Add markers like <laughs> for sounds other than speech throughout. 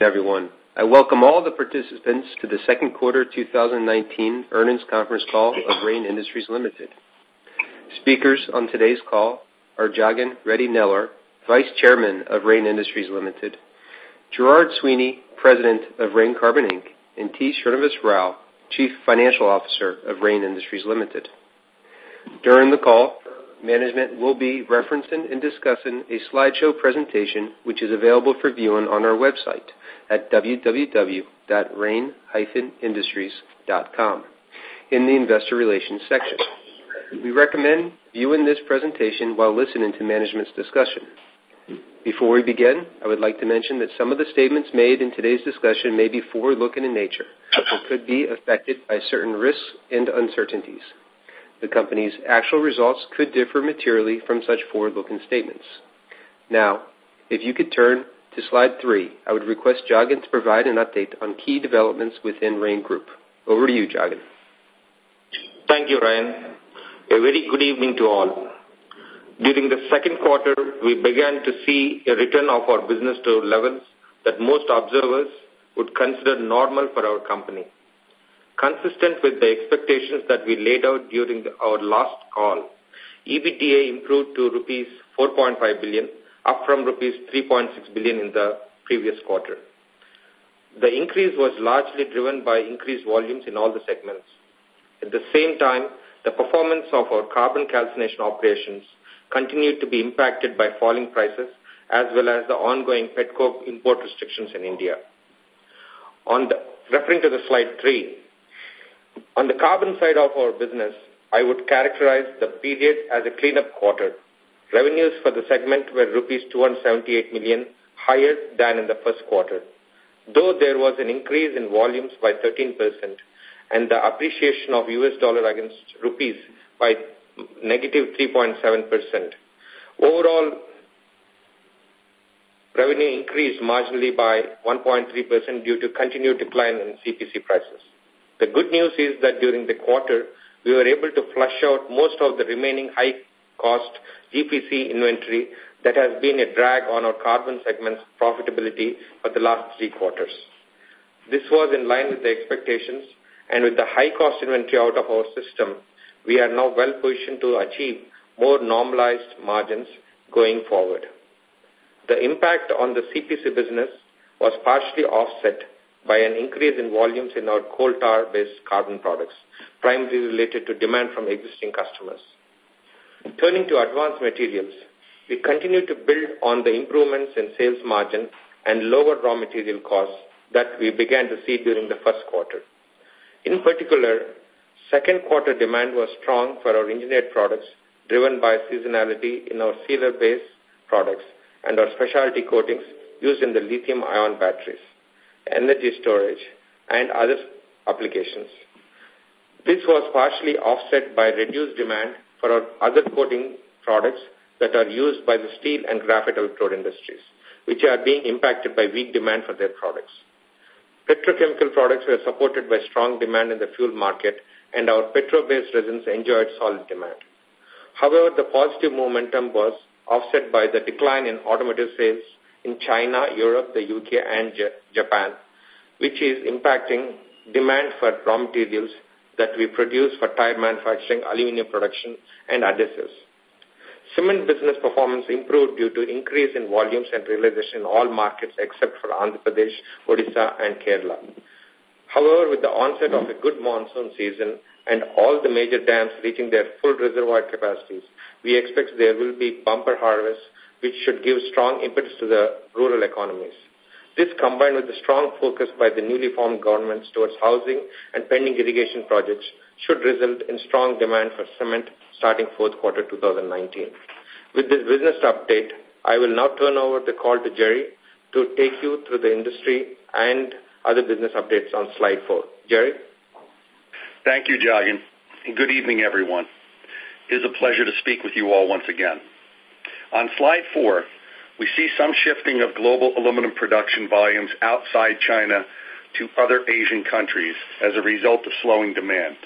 Everyone, I welcome all the participants to the second quarter 2019 earnings conference call of Rain Industries Limited. Speakers on today's call are Jagan Reddy Nellore, Vice Chairman of Rain Industries Limited, Gerard Sweeney, President of Rain Carbon Inc., and T. Srinivas Rao, Chief Financial Officer of Rain Industries Limited. During the call, management will be referencing and discussing a slideshow presentation, which is available for viewing on our website at www.rain-industries.com in the investor relations section. We recommend viewing this presentation while listening to management's discussion. Before we begin, I would like to mention that some of the statements made in today's discussion may be forward-looking in nature and could be affected by certain risks and uncertainties. The company's actual results could differ materially from such forward-looking statements. Now, if you could turn to slide three, I would request Jagan to provide an update on key developments within Rain Group. Over to you, Jagan. Thank you, Ryan. A very good evening to all. During the second quarter, we began to see a return of our business to levels that most observers would consider normal for our company. Consistent with the expectations that we laid out during our last call, EBITDA improved to rupees 4.5 billion, up from rupees 3.6 billion in the previous quarter. The increase was largely driven by increased volumes in all the segments. At the same time, the performance of our carbon calcination operations continued to be impacted by falling prices as well as the ongoing petcoke import restrictions in India. On the, referring to the slide three, on the carbon side of our business, I would characterize the period as a cleanup quarter. Revenues for the segment were rupees 278 million, higher than in the first quarter. Though there was an increase in volumes by 13% and the appreciation of US dollar against rupees by negative 3.7%, overall revenue increased marginally by 1.3% due to continued decline in CPC prices. The good news is that during the quarter, we were able to flush out most of the remaining high-cost GPC inventory that has been a drag on our carbon segment's profitability for the last three quarters. This was in line with the expectations, and with the high-cost inventory out of our system, we are now well-positioned to achieve more normalized margins going forward. The impact on the CPC business was partially offset by an increase in volumes in our coal tar-based carbon products, primarily related to demand from existing customers. Turning to advanced materials, we continue to build on the improvements in sales margin and lower raw material costs that we began to see during the first quarter. In particular, second quarter demand was strong for our engineered products, driven by seasonality in our sealer-based products and our specialty coatings used in the lithium-ion batteries, energy storage, and other applications. This was partially offset by reduced demand for our other coating products that are used by the steel and graphite electrode industries, which are being impacted by weak demand for their products. Petrochemical products were supported by strong demand in the fuel market, and our petro-based resins enjoyed solid demand. However, the positive momentum was offset by the decline in automotive sales in China, Europe, the UK, and Japan, which is impacting demand for raw materials that we produce for tire manufacturing, aluminum production, and adhesives. Cement business performance improved due to increase in volumes and realization in all markets except for Andhra Pradesh, Odisha, and Kerala. However, with the onset of a good monsoon season and all the major dams reaching their full reservoir capacities, we expect there will be bumper harvest which should give strong impetus to the rural economies. This, combined with the strong focus by the newly formed governments towards housing and pending irrigation projects, should result in strong demand for cement starting fourth quarter 2019. With this business update, I will now turn over the call to Jerry to take you through the industry and other business updates on slide four. Jerry? Thank you, Jagan. Good evening, everyone. It is a pleasure to speak with you all once again. On slide four, we see some shifting of global aluminum production volumes outside China to other Asian countries as a result of slowing demand.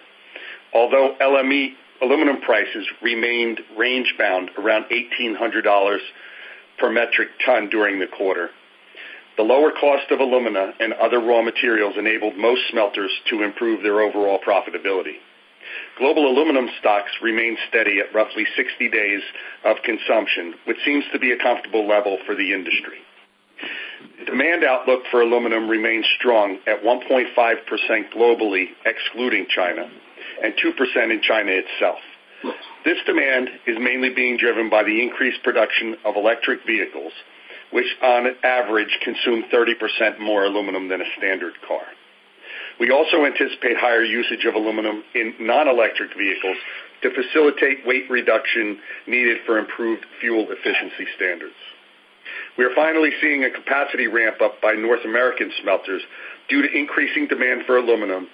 Although LME aluminum prices remained range-bound around $1,800 per metric ton during the quarter, The lower cost of alumina and other raw materials enabled most smelters to improve their overall profitability. Global aluminum stocks remain steady at roughly 60 days of consumption, which seems to be a comfortable level for the industry. Demand outlook for aluminum remains strong at 1.5% globally, excluding China, and 2% in China itself. This demand is mainly being driven by the increased production of electric vehicles, which on average consume 30% more aluminum than a standard car. We also anticipate higher usage of aluminum in non-electric vehicles to facilitate weight reduction needed for improved fuel efficiency standards. We are finally seeing a capacity ramp-up by North American smelters due to increasing demand for aluminum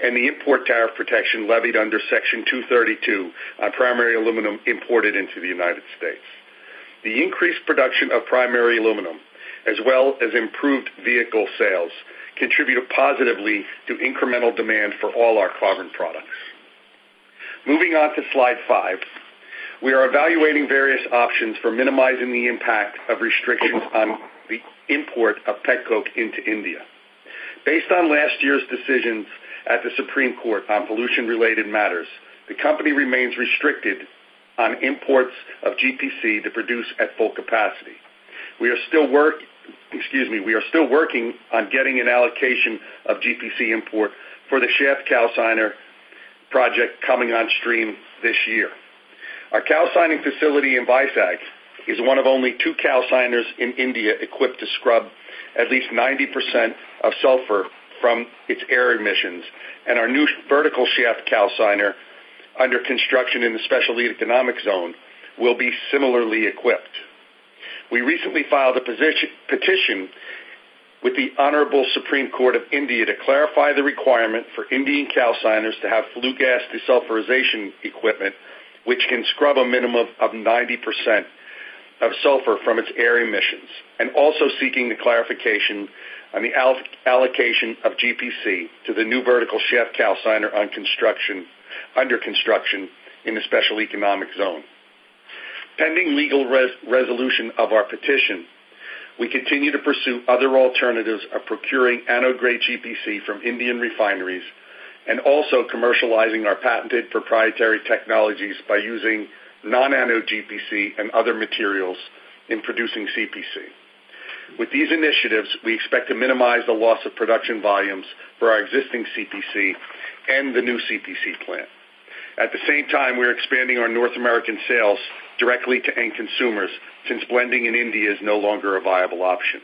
and the import tariff protection levied under Section 232 on primary aluminum imported into the United States. The increased production of primary aluminum, as well as improved vehicle sales, contribute positively to incremental demand for all our carbon products. Moving on to slide five. We are evaluating various options for minimizing the impact of restrictions on the import of petcoke into India. Based on last year's decisions at the Supreme Court on pollution-related matters, the company remains restricted on imports of GPC to produce at full capacity. We are still working on getting an allocation of GPC import for the shaft calciner project coming on stream this year. Our calcining facility in Vizag is one of only two calciners in India equipped to scrub at least 90% of sulfur from its air emissions, and our new vertical shaft calciner under construction in the Special Economic Zone will be similarly equipped. We recently filed a petition with the Honorable Supreme Court of India to clarify the requirement for Indian calciners to have flue gas desulfurization equipment, which can scrub a minimum of 90% of sulfur from its air emissions, and also seeking the clarification on the allocation of GPC to the new vertical shaft calciner under construction in the Special Economic Zone. Pending legal resolution of our petition, we continue to pursue other alternatives of procuring anode-grade GPC from Indian refineries and also commercializing our patented proprietary technologies by using non-anode GPC and other materials in producing CPC. With these initiatives, we expect to minimize the loss of production volumes for our existing CPC and the new CPC plant. At the same time, we're expanding our North American sales directly to end consumers since blending in India is no longer a viable option.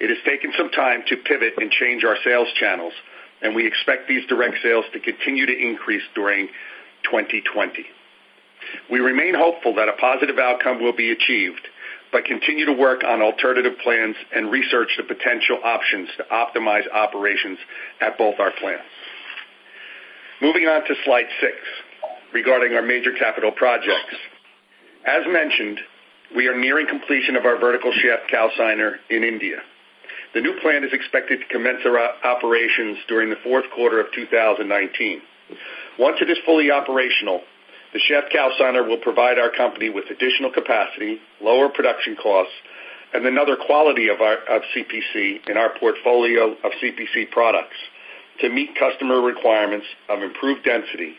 It has taken some time to pivot and change our sales channels, and we expect these direct sales to continue to increase during 2020. We remain hopeful that a positive outcome will be achieved, but continue to work on alternative plans and research the potential options to optimize operations at both our plants. Moving on to slide six, regarding our major capital projects. As mentioned, we are nearing completion of our vertical shaft calciner in India. The new plant is expected to commence operations during the fourth quarter of 2019. Once it is fully operational, the shaft calciner will provide our company with additional capacity, lower production costs, and another quality of our CPC in our portfolio of CPC products to meet customer requirements of improved density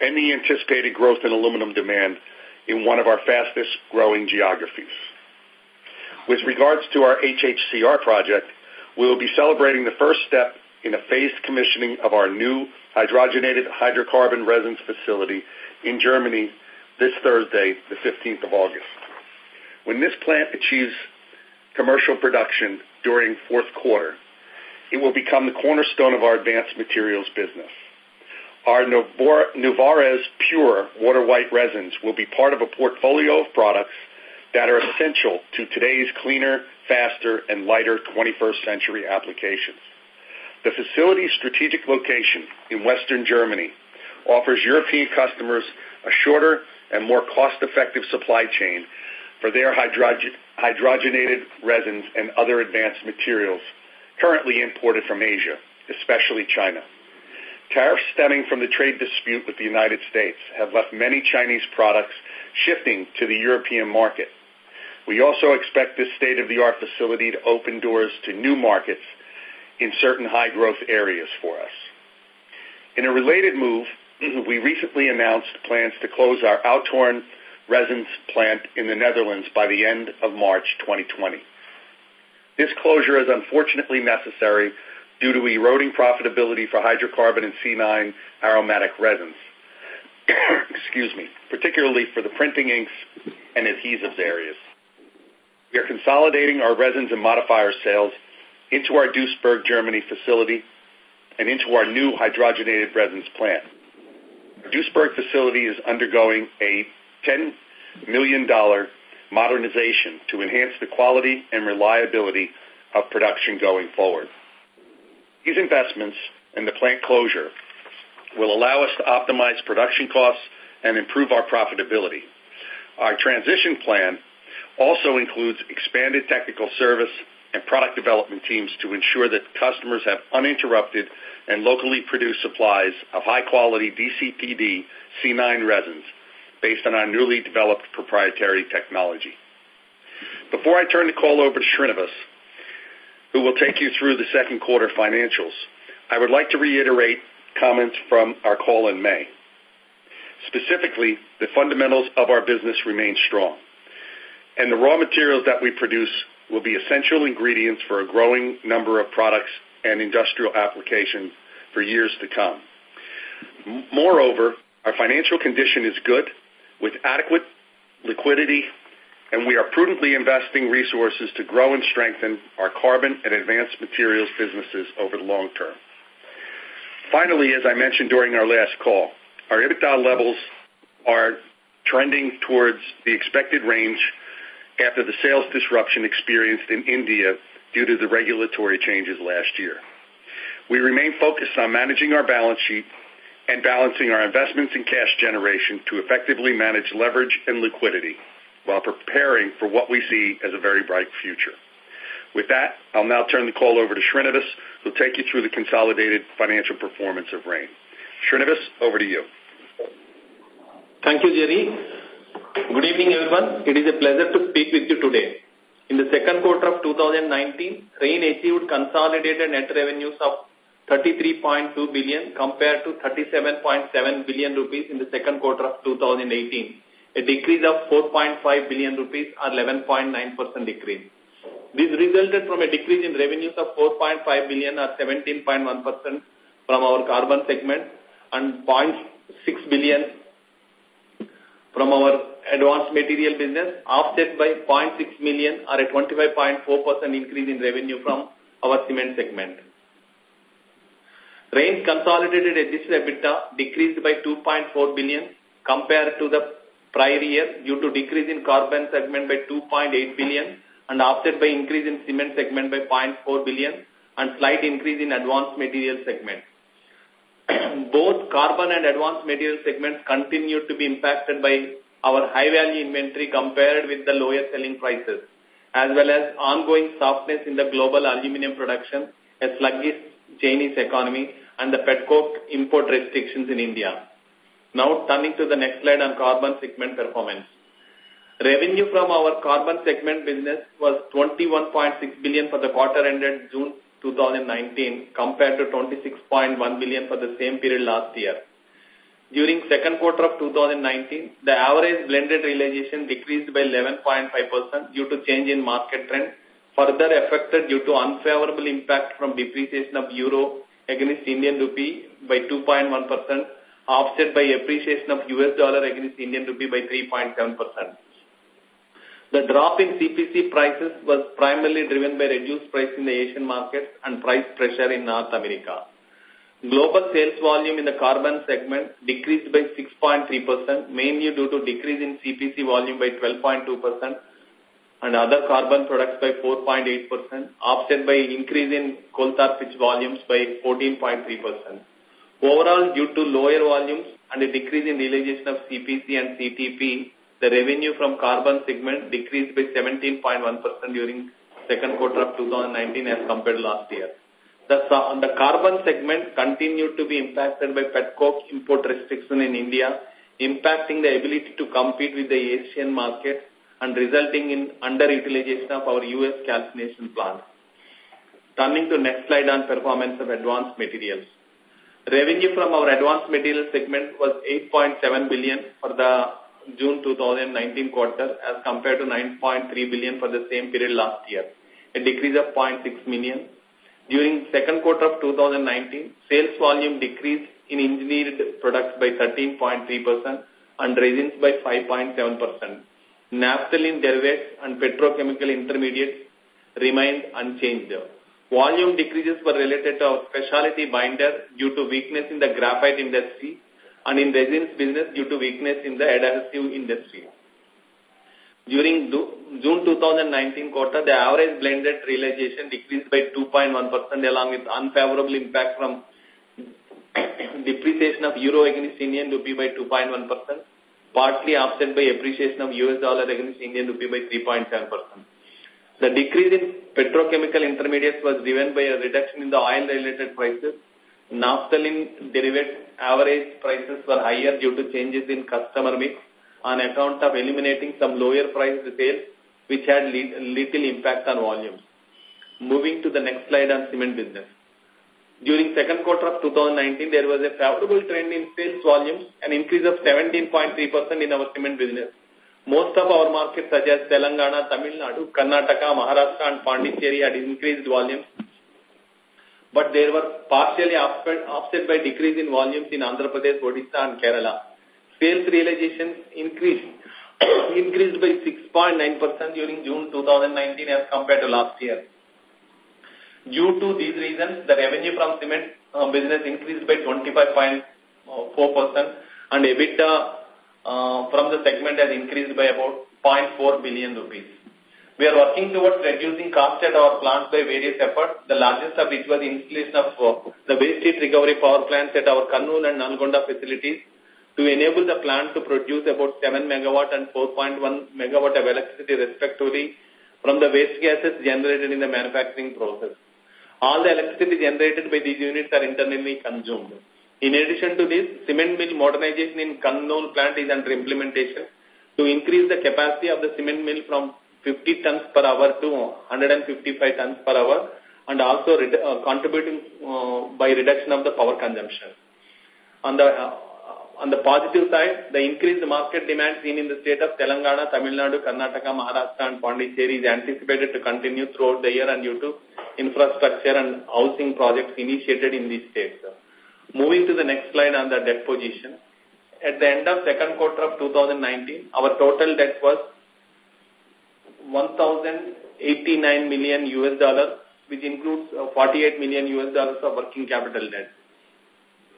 and the anticipated growth in aluminum demand in one of our fastest-growing geographies. With regards to our HHCR project, we will be celebrating the first step in a phased commissioning of our new hydrogenated hydrocarbon resins facility in Germany this Thursday, the 15th of August. When this plant achieves commercial production during fourth quarter, it will become the cornerstone of our advanced materials business. Our NOVARES Pure water white resins will be part of a portfolio of products that are essential to today's cleaner, faster, and lighter 21st century applications. The facility's strategic location in Western Germany offers European customers a shorter and more cost-effective supply chain for their hydrogenated resins and other advanced materials currently imported from Asia, especially China. Tariffs stemming from the trade dispute with the United States have left many Chinese products shifting to the European market. We also expect this state-of-the-art facility to open doors to new markets in certain high-growth areas for us. In a related move, <clears throat> we recently announced plans to close our Uithoorn resins plant in the Netherlands by the end of March 2020. This closure is unfortunately necessary due to eroding profitability for hydrocarbon and C9 aromatic resins. <coughs> Excuse me. Particularly for the printing inks and adhesives areas. We are consolidating our resins and modifier sales into our Duisburg, Germany facility and into our new hydrogenated resins plant. Duisburg facility is undergoing a $10 million modernization to enhance the quality and reliability of production going forward. These investments and the plant closure will allow us to optimize production costs and improve our profitability. Our transition plan also includes expanded technical service and product development teams to ensure that customers have uninterrupted and locally produced supplies of high-quality DCPD C9 resins based on our newly developed proprietary technology. Before I turn the call over to Srinivas, who will take you through the second quarter financials, I would like to reiterate comments from our call in May. Specifically, the fundamentals of our business remain strong, and the raw materials that we produce will be essential ingredients for a growing number of products and industrial applications for years to come. Moreover, our financial condition is good, with adequate liquidity, and we are prudently investing resources to grow and strengthen our carbon and advanced materials businesses over the long term. Finally, as I mentioned during our last call, our EBITDA levels are trending towards the expected range after the sales disruption experienced in India due to the regulatory changes last year. We remain focused on managing our balance sheet and balancing our investments in cash generation to effectively manage leverage and liquidity while preparing for what we see as a very bright future. With that, I'll now turn the call over to Srinivas, who'll take you through the consolidated financial performance of Rain. Srinivas, over to you. Thank you, Jerry. Good evening, everyone. It is a pleasure to speak with you today. In the second quarter of 2019, Rain achieved consolidated net revenues of 33.2 billion compared to 37.7 billion rupees in the second quarter of 2018, a decrease of 4.5 billion rupees or 11.9% decrease. This resulted from a decrease in revenues of 4.5 billion or 17.1% from our carbon segment and 0.6 billion from our advanced material business, offset by 0.6 million or a 25.4% increase in revenue from our cement segment. Rain's consolidated adjusted EBITDA decreased by 2.4 billion compared to the prior year due to decrease in carbon segment by 2.8 billion and offset by increase in cement segment by 0.4 billion and slight increase in advanced material segment. <clears throat> Both carbon and advanced material segments continue to be impacted by our high-value inventory compared with the lower selling prices, as well as ongoing softness in the global aluminum production, a sluggish Chinese economy, and the petcoke import restrictions in India. Now turning to the next slide on carbon segment performance. Revenue from our carbon segment business was 21.6 billion for the quarter ended June 2019 compared to 26.1 billion for the same period last year. During second quarter of 2019, the average blended realization decreased by 11.5% due to change in market trend, further affected due to unfavorable impact from depreciation of euro against Indian rupee by 2.1%, offset by appreciation of US dollar against Indian rupee by 3.7%. The drop in CPC prices was primarily driven by reduced price in the Asian markets and price pressure in North America. Global sales volume in the carbon segment decreased by 6.3%, mainly due to decrease in CPC volume by 12.2% and other carbon products by 4.8%, offset by increase in coal tar pitch volumes by 14.3%. Overall, due to lower volumes and a decrease in realization of CPC and CTP, the revenue from carbon segment decreased by 17.1% during second quarter of 2019 as compared to last year. The, the carbon segment continued to be impacted by petcoke import restriction in India, impacting the ability to compete with the Asian market and resulting in underutilization of our U.S. calcination plant. Turning to next slide on performance of advanced materials. Revenue from our advanced materials segment was 8.7 billion for the June 2019 quarter as compared to 9.3 billion for the same period last year, a decrease of 0.6 million. During second quarter of 2019, sales volume decreased in engineered products by 13.3% and resins by 5.7%. Naphthalene derivatives and petrochemical intermediates remained unchanged. Volume decreases were related to our specialty binder due to weakness in the graphite industry and in resins business due to weakness in the adhesive industry. During June 2019 quarter, the average blended realization decreased by 2.1% along with unfavorable impact from depreciation of euro against Indian rupee by 2.1%, partly offset by appreciation of US dollar against Indian rupee by 3.7%. The decrease in petrochemical intermediates was driven by a reduction in the oil-related prices. Naphthalene derivative average prices were higher due to changes in customer mix on account of eliminating some lower priced sales which had little impact on volumes. Moving to the next slide on cement business. During second quarter of 2019, there was a favorable trend in sales volumes, an increase of 17.3% in our cement business. Most of our markets such as Telangana, Tamil Nadu, Karnataka, Maharashtra and Pondicherry had increased volumes, but they were partially offset by decrease in volumes in Andhra Pradesh, Odisha and Kerala. Sales realizations increased <coughs> increased by 6.9% during June 2019 as compared to last year. Due to these reasons, the revenue from cement uh, business increased by 25.4% and EBITDA uh, from the segment has increased by about 0.4 billion rupees. We are working towards reducing cost at our plants by various efforts, the largest of which was the installation of uh, the waste heat recovery power plants at our Kurnool and Nalgonda facilities to enable the plant to produce about 7 megawatt and 4.1 megawatt of electricity respectively from the waste gases generated in the manufacturing process. All the electricity generated by these units are internally consumed. In addition to this, cement mill modernization in Kurnool plant is under implementation to increase the capacity of the cement mill from 50 tons per hour to 155 tons per hour and also uh, contributing uh, by reduction of the power consumption. On the uh, on the positive side, the increased market demand seen in the state of Telangana, Tamil Nadu, Karnataka, Maharashtra and Pondicherry is anticipated to continue throughout the year and due to infrastructure and housing projects initiated in these states. Moving to the next slide on the debt position. At the end of second quarter of 2019, our total debt was 1,089 million US dollars, which includes uh, 48 million US dollars of working capital debt.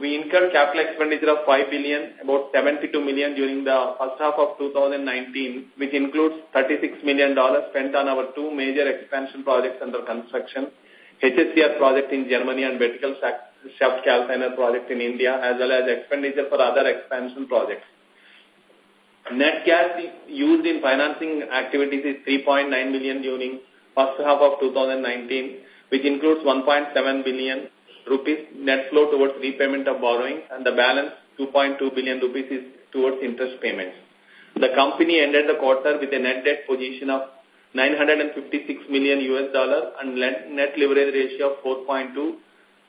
We incurred capital expenditure of 5 billion, about 72 million during the first half of 2019, which includes 36 million dollars spent on our two major expansion projects under construction, HSCR project in Germany and vertical shaft calciner project in India, as well as expenditure for other expansion projects. Net cash used in financing activities is 3.9 million during first half of 2019, which includes 1.7 billion rupees net flow towards repayment of borrowing and the balance 2.2 billion rupees is towards interest payments. The company ended the quarter with a net debt position of 956 million US dollar and net leverage ratio of 4.2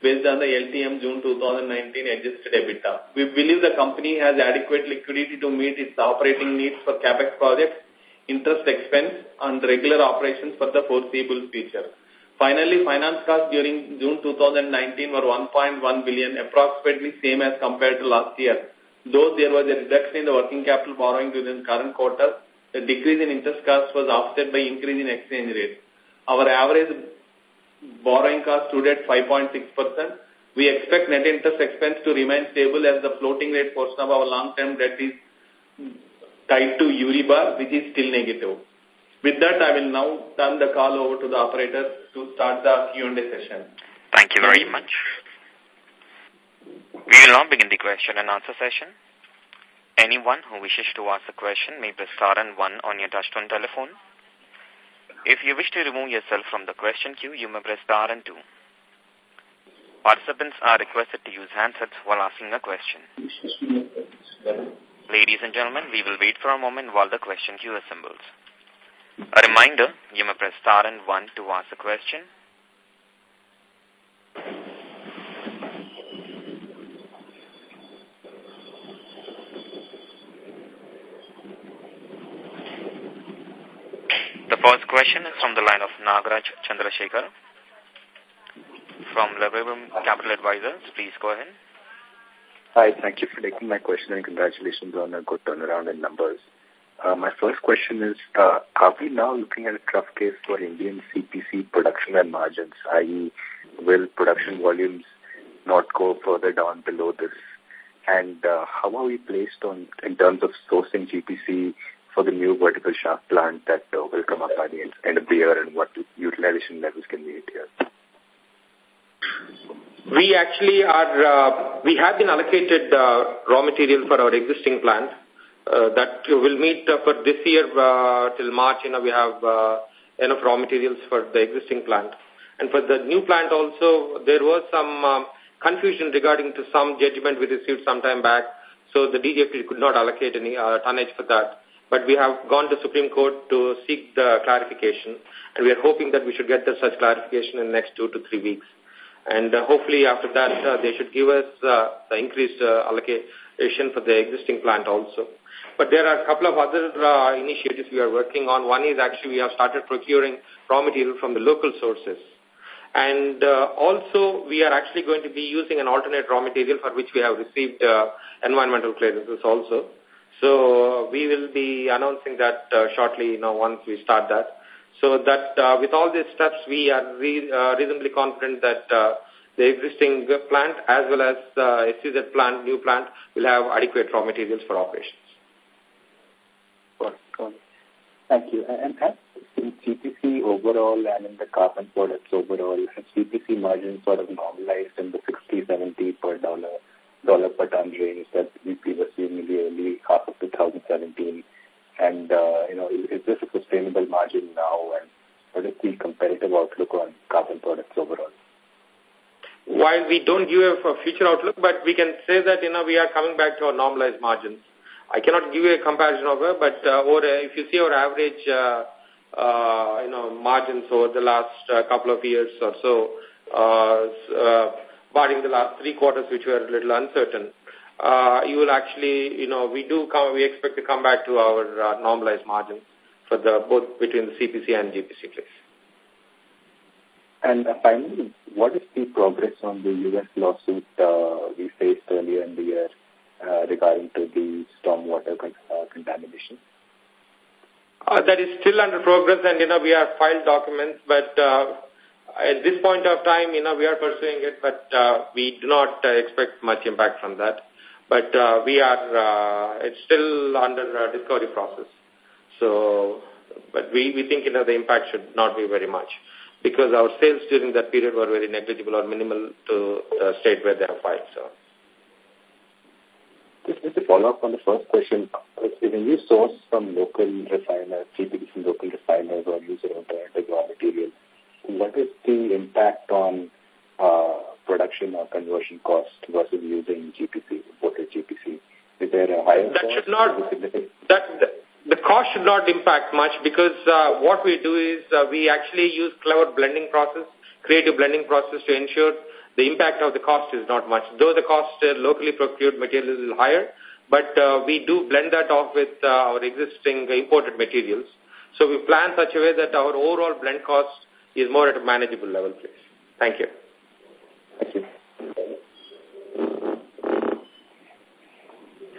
based on the LTM June 2019 adjusted EBITDA. We believe the company has adequate liquidity to meet its operating needs for capex projects, interest expense, and regular operations for the foreseeable future. Finally, finance costs during June 2019 were 1.1 billion, approximately same as compared to last year. Though there was a reduction in the working capital borrowing during the current quarter, the decrease in interest costs was offset by increase in exchange rate. Our average borrowing cost stood at 5.6%. We expect net interest expense to remain stable as the floating rate portion of our long-term debt is tied to Euribor, which is still negative. With that, I will now turn the call over to the operator to start the Q&A session. Thank you very much. We will now begin the question and answer session. Anyone who wishes to ask a question may press star and one on your touchtone telephone. If you wish to remove yourself from the question queue, you may press star and two. Participants are requested to use handsets while asking a question. Ladies and gentlemen, we will wait for a moment while the question queue assembles. A reminder, you may press star and one to ask a question. The first question is from the line of Nagaraj Chandrasekhar from Laburnum Capital Advisors. Please go ahead. Hi, thank you for taking my question and congratulations on a good turnaround in numbers. Uh, my first question is, uh, are we now looking at a tough case for Indian CPC production and margins, i.e. will production volumes not go further down below this? And uh, how are we placed on in terms of sourcing GPC for the new vertical shaft plant that uh, will come up by the end, of the year and what utilization levels can be here? We actually are, uh, we have been allocated uh, raw material for our existing plant uh, that will meet uh, for this year uh, till March, you know, we have uh, enough raw materials for the existing plant. And for the new plant also, there was some um, confusion regarding to some judgment we received some time back. So the DGFT could not allocate any uh, tonnage for that. But we have gone to Supreme Court to seek the clarification. And we are hoping that we should get the such clarification in the next two to three weeks. And uh, hopefully after that, uh, they should give us uh, the increased uh, allocation for the existing plant also. But there are a couple of other uh, initiatives we are working on. One is actually we have started procuring raw material from the local sources. And uh, also we are actually going to be using an alternate raw material for which we have received uh, environmental clearances also. So uh, we will be announcing that uh, shortly, you know, once we start that. So that uh, with all these steps, we are re reasonably confident that the existing plant as well as uh, SEZ plant, new plant, will have adequate raw materials for operations. Thank you. And has in CPC overall and in the carbon products overall, has CPC margin sort of normalized in the 60, 70 per dollar, dollar per ton range that we seeing in the early half of 2017? And, uh, you know, is, is this a sustainable margin now? And what is the competitive outlook on carbon products overall? While we don't give a future outlook, but we can say that, you know, we are coming back to our normalized margins. I cannot give you a comparison of it, but uh, over, if you see our average, uh, uh, you know, margins over the last uh, couple of years or so, uh, uh, barring the last three quarters, which were a little uncertain, uh, you will actually, you know, we do come, we expect to come back to our uh, normalized margins for the both between the CPC and GPC place. And uh, finally, what is the progress on the U.S. lawsuit uh, we faced earlier in the year uh, regarding to the stormwater con uh, contamination? Uh, that is still under progress and, you know, we have filed documents, but uh, at this point of time, you know, we are pursuing it, but uh, we do not uh, expect much impact from that. But uh, we are, uh, it's still under uh, discovery process. So, but we, we think, you know, the impact should not be very much because our sales during that period were very negligible or minimal to the state where they are filed. So. Just, just to follow up on the first question, when you source from local refiners, typically from local refiners or use your raw material, what is the impact on uh, production or conversion cost versus using GPC, imported GPC? Is there a higher that cost? Should not, that, the, the cost should not impact much because uh, what we do is uh, we actually use clever blending process, creative blending process to ensure the impact of the cost is not much. Though the cost uh, locally procured material is higher, but uh, we do blend that off with uh, our existing imported materials. So we plan such a way that our overall blend cost is more at a manageable level, please. Thank you. Thank you.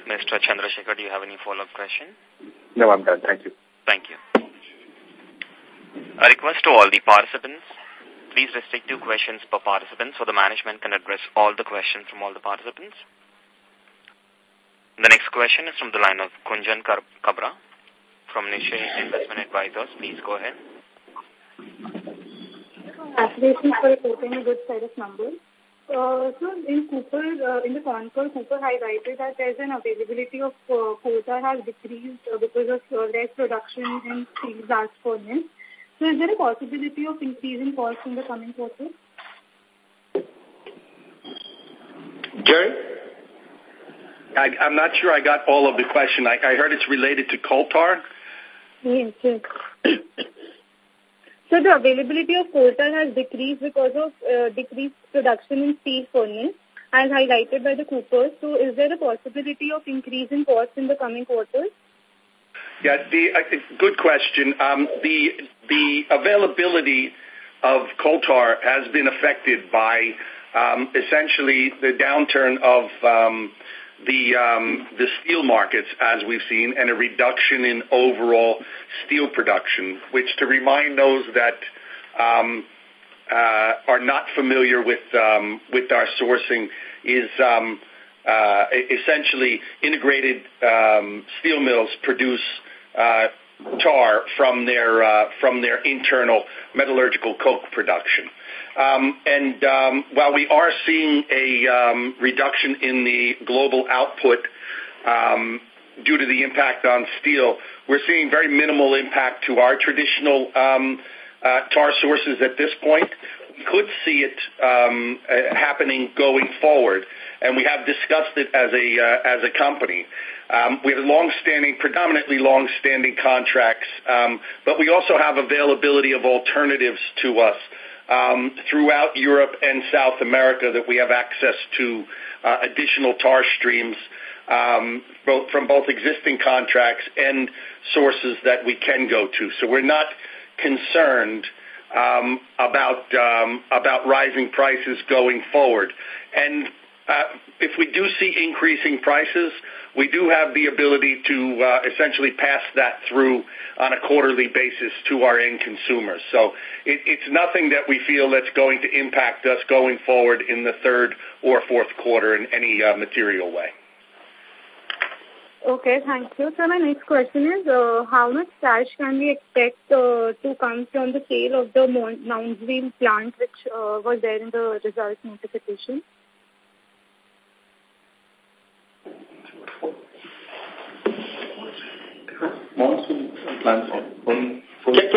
Mr. Chandrasekhar, do you have any follow-up question? No, I'm done. Thank you. Thank you. A request to all the participants please restrict two questions per participant so the management can address all the questions from all the participants. The next question is from the line of Kunjan Kabra from Nishai Investment Advisors. Please go ahead. Congratulations for reporting a good set of numbers. Uh, so in Koppers, uh, in the con call, Koppers highlighted that there's an availability of uh, coal that has decreased uh, because of uh, less production in steel blast furnace. So is there a possibility of increasing costs in the coming quarter? Jerry? I, I'm not sure I got all of the question. I, I heard it's related to coal tar. Yes, yes. So the availability of coal tar has decreased because of uh, decreased production in steel furnace as highlighted by the Koppers. So is there a possibility of increase in costs in the coming quarters? Yeah, the, think, good question. Um, the, the availability of coal tar has been affected by um, essentially the downturn of um, the um, the steel markets as we've seen, and a reduction in overall steel production. Which, to remind those that um, uh, are not familiar with um, with our sourcing, is um, uh, essentially integrated um, steel mills produce uh, tar from their uh, from their internal metallurgical coke production. Um, and um, while we are seeing a um, reduction in the global output um, due to the impact on steel, we're seeing very minimal impact to our traditional um, uh, tar sources at this point. We could see it um, uh, happening going forward, and we have discussed it as a uh, as a company. Um, we have predominantly long-standing contracts, um, but we also have availability of alternatives to us um, throughout Europe and South America that we have access to uh, additional tar streams um, both from both existing contracts and sources that we can go to. So we're not concerned about um, about rising prices going forward. And uh, if we do see increasing prices, we do have the ability to uh, essentially pass that through on a quarterly basis to our end consumers. So it's nothing that we feel that's going to impact us going forward in the third or fourth quarter in any uh, material way. Okay, thank you. So my next question is, uh, how much cash can we expect uh, to come from the sale of the Moundsville plant, which uh, was there in the results notification?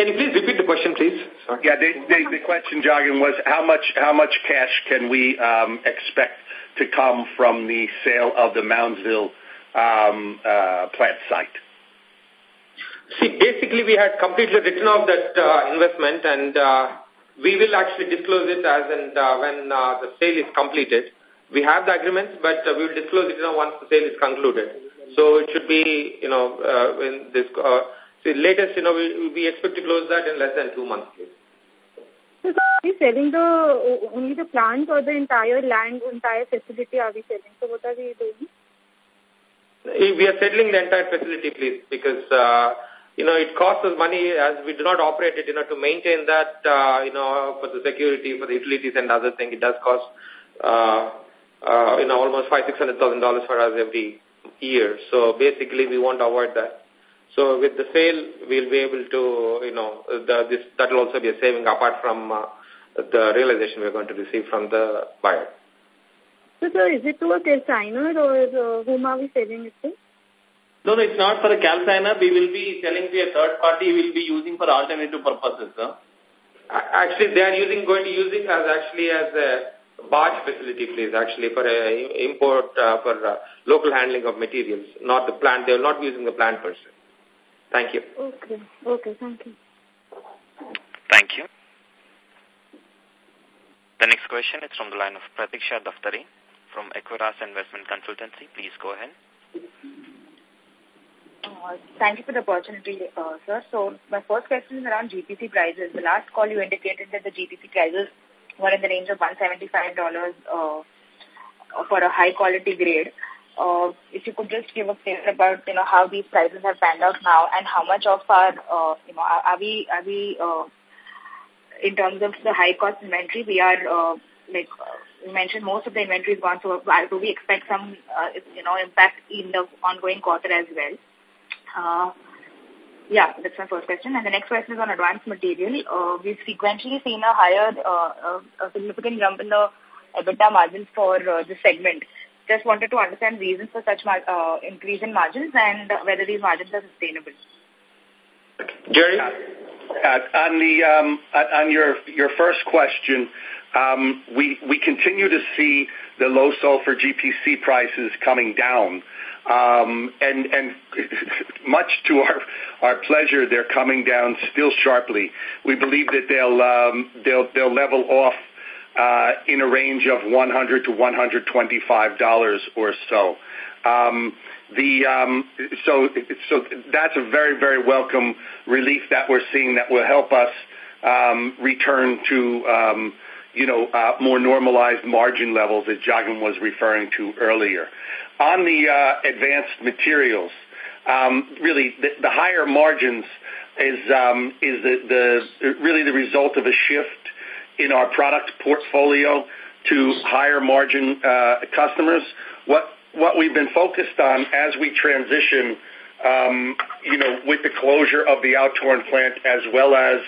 Can you please repeat the question, please? Sorry. Yeah, the the question, Jagan, was how much how much cash can we um, expect to come from the sale of the Moundsville um, uh, plant site? See, basically, we had completely written off that uh, investment, and uh, we will actually disclose it as and uh, when uh, the sale is completed. We have the agreements, but we will disclose it you know, once the sale is concluded. So it should be, you know, uh, in this, uh, see, latest, you know, we, we expect to close that in less than two months, please. So are we selling the only the plant or the entire land, entire facility are we selling? So what are we doing? We are settling the entire facility, please, because, uh, you know, it costs us money as we do not operate it, you know, to maintain that, uh, you know, for the security, for the utilities and other things, it does cost, uh, uh, you know, almost five, six hundred thousand dollars for us every year. So basically, we want to avoid that. So with the sale, we'll be able to, you know, the, this that will also be a saving apart from uh, the realization we're going to receive from the buyer. So, sir, is it to a calciner or uh, whom are we selling it to? No, no, it's not for a calciner. We will be selling to a third party. We will be using for alternative purposes, sir. Actually, they are using going to use it as actually as a barge facility, please, actually, for a import, uh, for uh, local handling of materials, not the plant. They are not using the plant per se. Thank you. Okay. Okay, thank you. Thank you. The next question is from the line of Pratiksha Daftari from Equitas Investment Consultancy. Please go ahead. Uh, thank you for the opportunity, uh, sir. So my first question is around GPC prices. The last call you indicated that the GPC prices were in the range of $175 uh, for a high quality grade. Uh, if you could just give a flavor about you know how these prices have panned out now and how much of our uh, you know are, are we are we uh, in terms of the high cost inventory we are uh, like you mentioned most of the inventory is gone so do we expect some uh, you know impact in the ongoing quarter as well uh, yeah, that's my first question. And the next question is on advanced material. Uh, we've sequentially seen a higher, uh, a significant jump in the EBITDA margins for uh, this segment. Just wanted to understand reasons for such uh, increase in margins and whether these margins are sustainable. Jerry? On the um, on your your first question, um, we we continue to see the low sulfur GPC prices coming down. Um, and and <laughs> much to our our pleasure, they're coming down still sharply. We believe that they'll um, they'll they'll level off uh, in a range of 100 to 125 dollars or so. The um, so so that's a very very welcome relief that we're seeing that will help us um, return to um, you know uh, more normalized margin levels as Jagan was referring to earlier. On the uh, advanced materials, um, really the, the higher margins is um, is the, the really the result of a shift in our product portfolio to higher margin uh, customers. What what we've been focused on as we transition, um, you know, with the closure of the Uithoorn plant as well as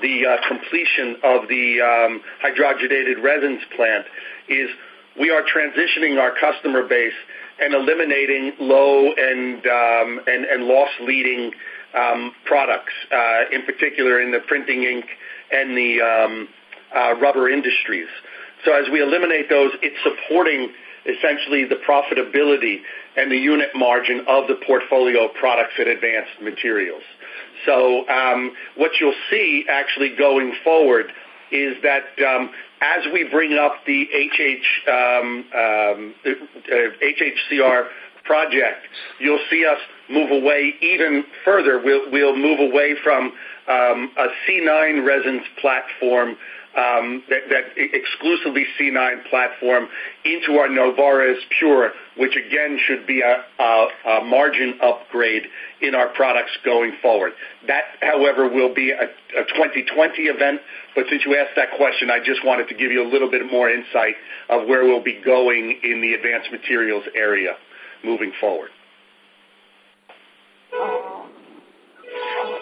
the uh, completion of the um, hydrogenated resins plant, is we are transitioning our customer base and eliminating low and um, and, and loss leading um, products, uh, in particular in the printing ink and the um, uh, rubber industries. So as we eliminate those, it's supporting essentially the profitability and the unit margin of the portfolio of products at Advanced Materials. So um, what you'll see actually going forward is that um, as we bring up the HH, um, HHCR project, you'll see us move away even further. We'll, move away from a C9 resins platform Um, that, that exclusively C9 platform into our Novares Pure, which again should be a, a, a margin upgrade in our products going forward. That, however, will be a, a 2020 event. But since you asked that question, I just wanted to give you a little bit more insight of where we'll be going in the advanced materials area moving forward.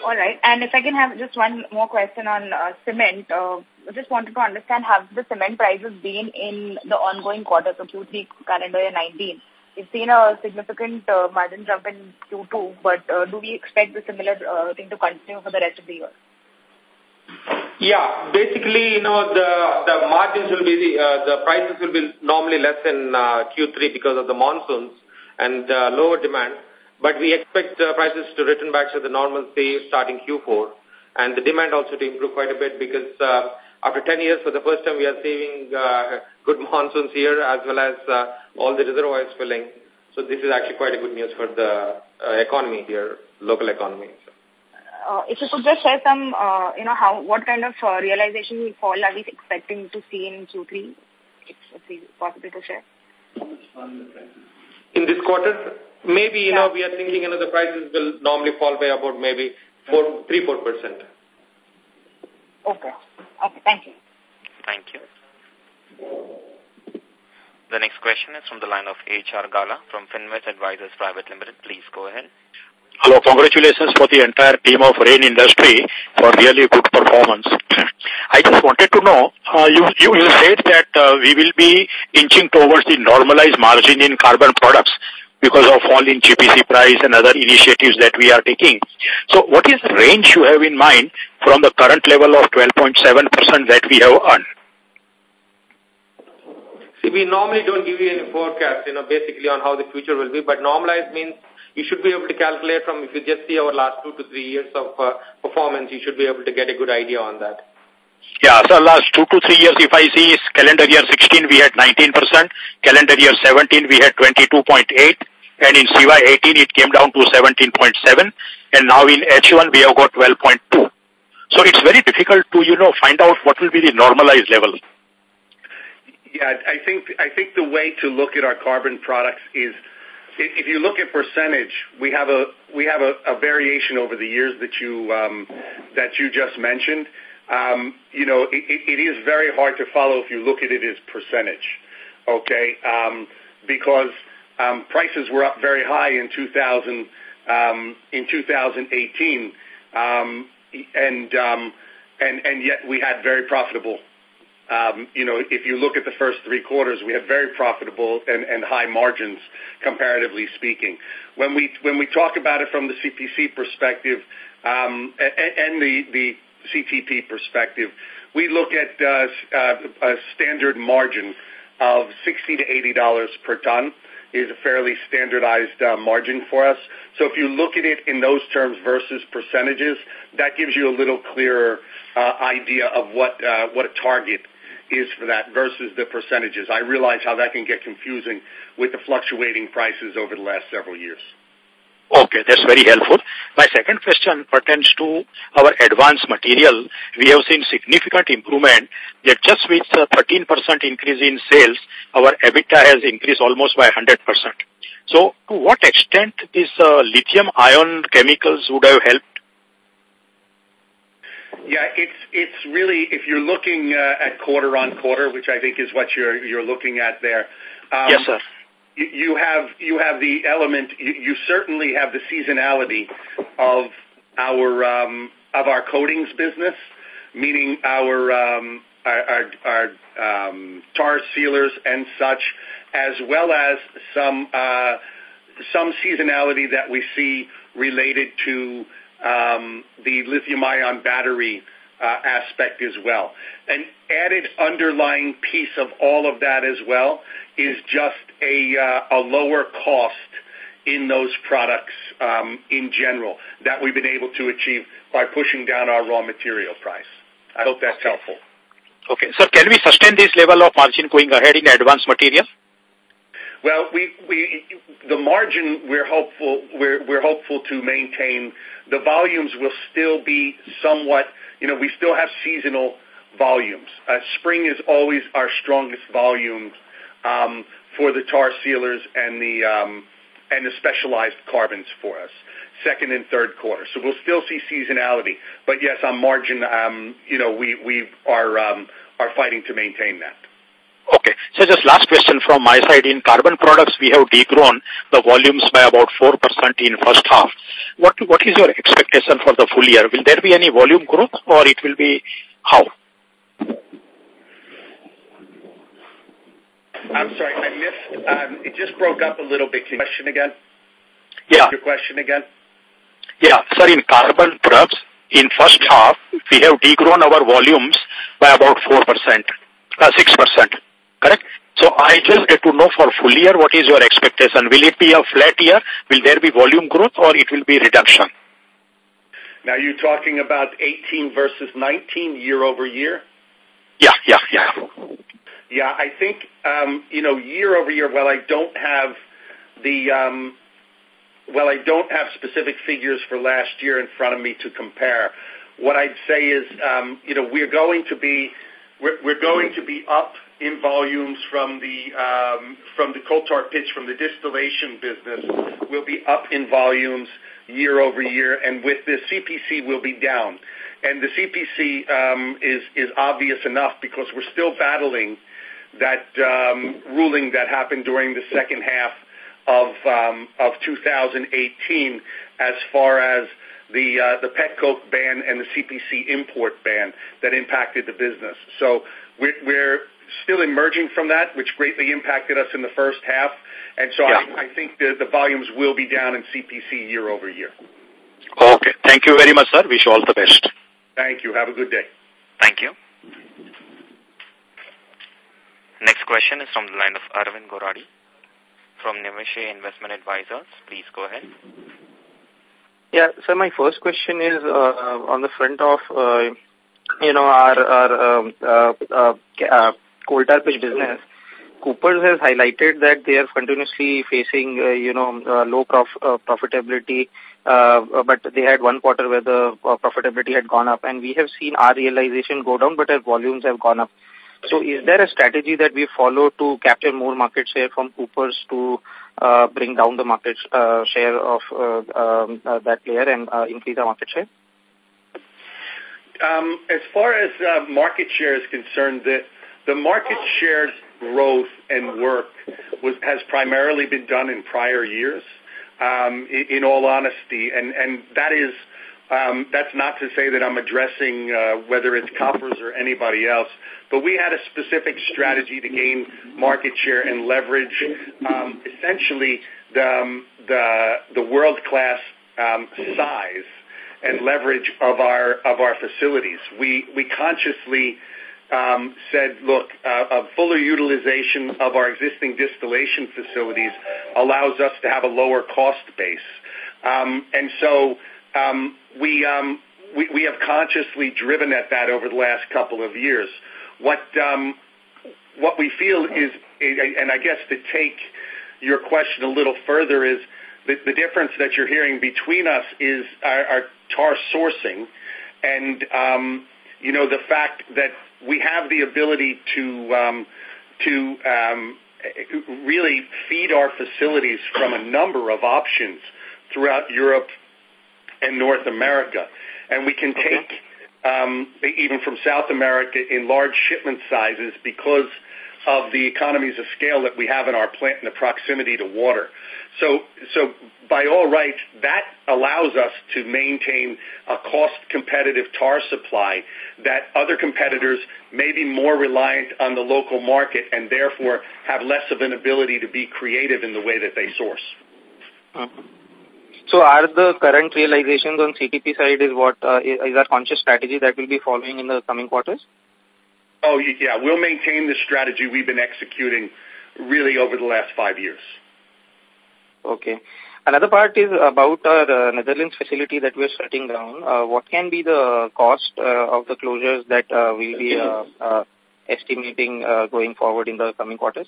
All right. And if I can have just one more question on uh, cement. Uh, I just wanted to understand, have the cement prices been in the ongoing quarter, so Q3 calendar year 19? We've seen a significant uh, margin jump in Q2, but uh, do we expect the similar uh, thing to continue for the rest of the year? Yeah, basically, you know, the the margins will be the, uh, the prices will be normally less in uh, Q3 because of the monsoons and uh, lower demand. But we expect uh, prices to return back to the normalcy starting Q4 and the demand also to improve quite a bit because uh, after 10 years, for the first time, we are seeing uh, good <laughs> monsoons here as well as uh, all the reservoirs filling. So this is actually quite a good news for the uh, economy here, local economy. Uh, if you could just share some, uh, you know, how what kind of uh, realization fall are we expecting to see in Q3? If, if possible to share. In this quarter, maybe, you yeah. know, we are thinking, you know, the prices will normally fall by about maybe 4, 3 4%. Okay. Okay, thank you. Thank you. The next question is from the line of H.R. Gala from Finvest Advisors Private Limited. Please go ahead. Hello, congratulations for the entire team of Rain Industry for really good performance. I just wanted to know, uh, you, you, you said that uh, we will be inching towards the normalized margin in carbon products because of fall in GPC price and other initiatives that we are taking. So what is the range you have in mind from the current level of 12.7% that we have earned? See, we normally don't give you any forecast, you know, basically on how the future will be, but normalized means you should be able to calculate from, if you just see our last two to three years of uh, performance, you should be able to get a good idea on that. Yeah, so last two to three years, if I see calendar year 16, we had 19%, calendar year 17, we had 22.8, and in CY 18, it came down to 17.7, and now in H1, we have got 12.2. So it's very difficult to, you know, find out what will be the normalized level. Yeah, I think, I think the way to look at our carbon products is if you look at percentage, we have a we have a, a variation over the years that you um, that you just mentioned it, it it is very hard to follow if you look at it as percentage, okay? Um, because um, prices were up very high in 2000, um, in 2018, um, and um, and and yet we had very profitable. Um, you know, if you look at the first three quarters, we had very profitable and, and high margins, comparatively speaking. When we when we talk about it from the CPC perspective, um, and the the CTP perspective, we look at uh, uh, a standard margin of 60 to $80 per ton is a fairly standardized uh, margin for us. So if you look at it in those terms versus percentages, that gives you a little clearer idea of what what a target is for that versus the percentages. I realize how that can get confusing with the fluctuating prices over the last several years. Okay, that's very helpful. My second question pertains to our advanced material. We have seen significant improvement that just with a 13% increase in sales, our EBITDA has increased almost by 100%. So to what extent these uh, lithium-ion chemicals would have helped? Yeah, it's it's really, if you're looking uh, at quarter-on-quarter, which I think is what you're looking at there. Um, yes, sir. You have you have the element, you certainly have the seasonality of our um of our coatings business, meaning our our tar sealers and such, as well as some uh some seasonality that we see related to the lithium-ion battery aspect as well. Added underlying piece of all of that as well is just a a lower cost in those products in general that we've been able to achieve by pushing down our raw material price. I hope that's helpful. Okay. Sir, can we sustain this level of margin going ahead in advanced material? Well, we we uh the margin we're hopeful we're we're hopeful to maintain. The volumes will still be somewhat, you know, we still have seasonal volumes. Spring is always our strongest volume for the tar sealers and the um and the specialized carbons for us, second and third quarter. So we'll still see seasonality. But yes, on margin, um you know we we are um are fighting to maintain that. Okay. So just last question from my side. In carbon products, we have de-grown the volumes by about 4% in first half. What what is your expectation for the full year? Will there be any volume growth or it will be how? I'm sorry, I missed. Um, it just broke up a little bit. Can you question again? Yeah. Your question again? Yeah. Sir, in carbon products, in first half, we have de-grown our volumes by about 4%, 6%. Uh, Correct? So I just get to know for full year, what is your expectation? Will it be a flat year? Will there be volume growth or it will be reduction? Now you're talking about 18 versus 19 year-over-year? Yeah. Yeah, yeah. Yeah, I think, um, you know, year-over-year, while I don't have the, um, while I don't have specific figures for last year in front of me to compare, what I'd say is, um, you know, we're going to be we're, we're going to be up in volumes from the um, from the coal tar pitch, from the distillation business. We'll be up in volumes year-over-year, and with the CPC, we'll be down. And the CPC um, is obvious enough because we're still battling that um, ruling that happened during the second half of um, 2018 as far as uh, the pet coke ban and the CPC import ban that impacted the business. So we're still emerging from that, which greatly impacted us in the first half. And so yeah. I I think the volumes will be down in CPC year-over-year. Okay. Thank you very much, sir. Wish you all the best. Thank you. Have a good day. Thank you. Next question is from the line of Arvind Goradi from Niveshaay Investment Advisors. Please go ahead. Yeah. Sir, my first question is on the front of uh, you know, our our uh, uh, coal tar pitch business. Koppers has highlighted that they are continuously facing you know low prof uh, profitability, Uh, but they had one quarter where the uh, profitability had gone up, and we have seen our realization go down, but our volumes have gone up. So is there a strategy that we follow to capture more market share from Koppers to uh, bring down the market share of um, that player and increase our market share? Um, As far as market share is concerned, the market share growth and work has primarily been done in prior years, in all honesty. And and That's um that's not to say that I'm addressing whether it's Koppers or anybody else, but we had a specific strategy to gain market share and leverage essentially the the world-class size and leverage of our of our facilities. We we consciously um, said, look, uh, a fuller utilization of our existing distillation facilities allows us to have a lower cost base, um, and so um, we, um, have consciously driven at that over the last couple of years. What um, what we feel is, and I guess to take your question a little further is the, the difference that you're hearing between us is our, tar sourcing and um, you know the fact that we have the ability to um, to um, really feed our facilities from a number of options throughout Europe and North America, and we can take um, even from South America in large shipment sizes because of the economies of scale that we have in our plant and the proximity to water. So, so by all rights, that allows us to maintain a cost-competitive tar supply that other competitors may be more reliant on the local market and therefore have less of an ability to be creative in the way that they source. So are the current realizations on CTP side is what uh, is our conscious strategy that we'll be following in the coming quarters? Oh, yeah. We'll maintain the strategy we've been executing really over the last five years. Okay. Another part is about our uh, Netherlands facility that we're shutting down. Uh, what can be the cost uh, of the closures that uh, we'll be uh, uh, estimating uh, going forward in the coming quarters?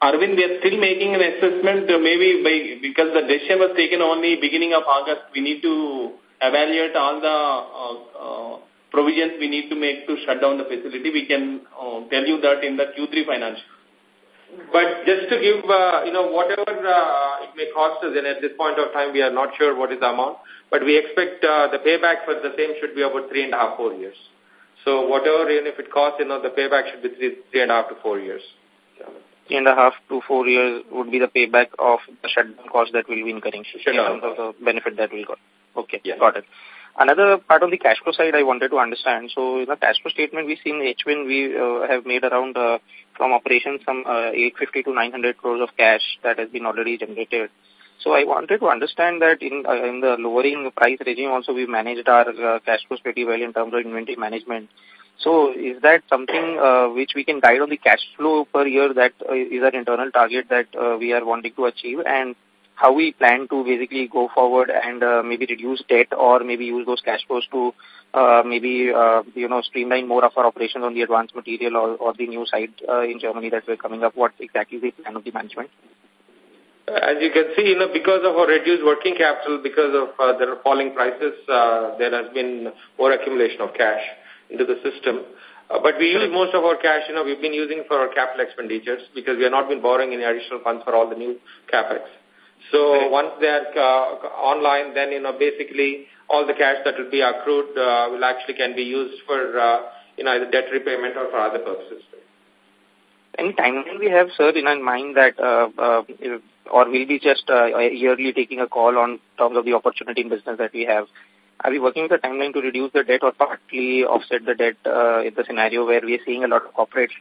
Arvind, we are still making an assessment. Uh, maybe by, because the decision was taken only beginning of August, we need to evaluate all the uh, uh, provisions we need to make to shut down the facility. We can uh, tell you that in the Q3 financial. But just to give, uh, you know, whatever uh, it may cost us, and at this point of time, we are not sure what is the amount, but we expect uh, the payback for the same should be about three and a half, four years. So whatever, even if it costs, you know, the payback should be three, three and a half to four years. Three and a half to four years would be the payback of the shutdown cost that we'll be incurring in terms of the benefit that we'll get. Okay, yeah. got it. Another part on the cash flow side I wanted to understand. So in the cash flow statement, we see in H1 we uh, have made around uh, from operations some uh, 850 to 900 crores of cash that has been already generated. So I wanted to understand that in uh, in the lowering price regime also we managed our uh, cash flows pretty well in terms of inventory management. So is that something uh, which we can guide on the cash flow per year that uh, is our internal target that uh, we are wanting to achieve and how we plan to basically go forward and uh, maybe reduce debt or maybe use those cash flows to uh, maybe, uh, you know, streamline more of our operations on the advanced material or, or the new site uh, in Germany that we're coming up. What exactly is the plan of the management? As you can see, you know, because of our reduced working capital, because of uh, the falling prices, uh, there has been more accumulation of cash into the system. Uh, but we use most of our cash, you know, we've been using for our capital expenditures because we have not been borrowing any additional funds for all the new capex. So once they're uh, online, then, you know, basically all the cash that will be accrued uh, will actually can be used for, uh, you know, either debt repayment or for other purposes. Any timeline we have, sir, in our mind that, uh, uh, or will be just uh, yearly taking a call on terms of the opportunity in business that we have? Are we working with a timeline to reduce the debt or partly offset the debt uh, in the scenario where we are seeing a lot of corporates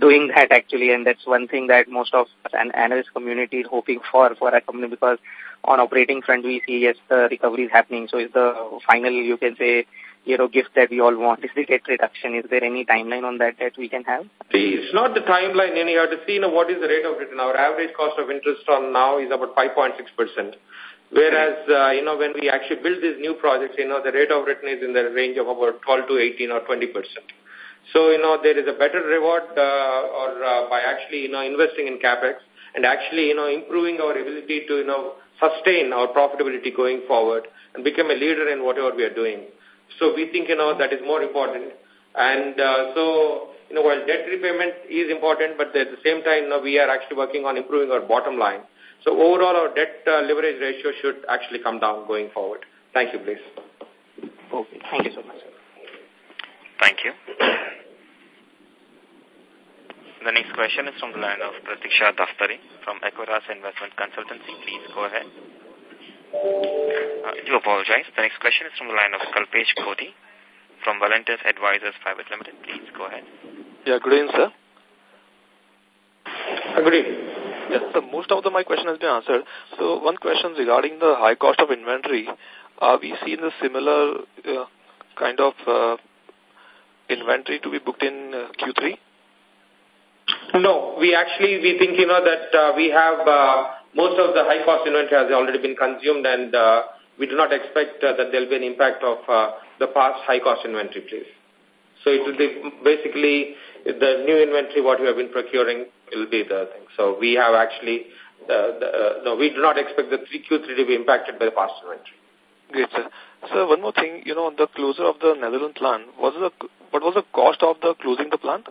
doing that actually and that's one thing that most of an analyst community is hoping for for our company because on operating front we see yes the recovery is happening. So is the final you can say you know gift that we all want is the debt reduction. Is there any timeline on that that we can have? It's not the timeline know, you have to see you know, what is the rate of return. Our average cost of interest on now is about 5.6 percent. Whereas, uh, you know, when we actually build these new projects, you know, the rate of return is in the range of about 12 to 18 or 20 percent. So, you know, there is a better reward uh, or uh, by actually, you know, investing in CapEx and actually, you know, improving our ability to, you know, sustain our profitability going forward and become a leader in whatever we are doing. So we think, you know, that is more important. And uh, so, you know, while debt repayment is important, but at the same time, you know, we are actually working on improving our bottom line. So overall, our debt uh, leverage ratio should actually come down going forward. Thank you, please. Okay. Thank you so much. Thank you. The next question is from the line of Pratiksha Daftari from Equitas Investment Consultancy. Please go ahead. Uh, I do apologize. The next question is from the line of Kalpesh Koti from Valentis Advisors Private Limited. Please go ahead. Yeah, good evening, sir. Good evening. Yes, so most of the, my question has been answered. So one question regarding the high cost of inventory. are we seeing a similar uh, kind of uh, inventory to be booked in uh, Q3? No, we actually, we think, you know, that uh, we have uh, most of the high cost inventory has already been consumed and uh, we do not expect uh, that there will be an impact of uh, the past high cost inventory, please. So it will be basically the new inventory what we have been procuring will be the thing. So we have actually, uh, the, uh, no, we do not expect the 3Q3 to be impacted by the past inventory. Great, sir. Sir, one more thing, you know, the closure of the Netherlands plant, was the, what was the cost of the closing the plant?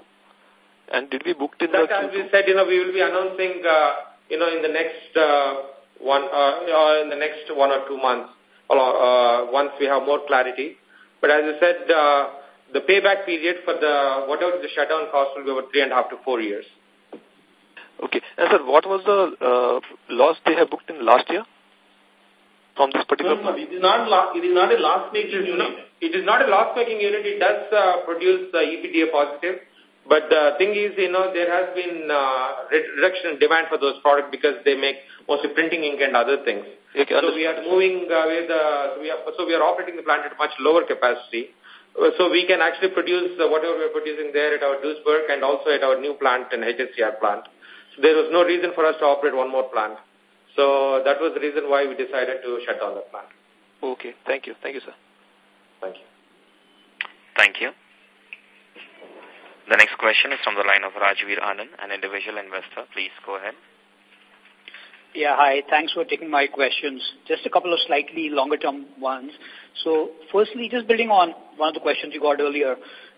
And did we book in that, the... As we said, you know, we will be announcing, uh, you know, in the next uh, one, uh, in the next one or two months, uh, once we have more clarity. But as I said, uh, the payback period for the whatever the shutdown cost will be about three and a half to four years. Okay. And sir, what was the uh, loss they have booked in last year from this particular? No, no, it is not. It is not a loss-making unit. It is not a loss-making unit. It does uh, produce uh, EBITDA positive. But the thing is, you know, there has been uh, reduction in demand for those products because they make mostly printing ink and other things. Okay, so we are moving uh, with, uh, so we are so we are operating the plant at much lower capacity. Uh, so we can actually produce uh, whatever we are producing there at our Duisburg and also at our new plant and HSCR plant. So there was no reason for us to operate one more plant. So that was the reason why we decided to shut down the plant. Okay. Thank you. Thank you, sir. Thank you. Thank you. The next question is from the line of Rajveer Anand, an individual investor. Please go ahead. Yeah, hi. Thanks for taking my questions. Just a couple of slightly longer-term ones. So, firstly, just building on one of the questions you got earlier,